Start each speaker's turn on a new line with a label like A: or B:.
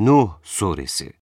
A: Nuh Suresi.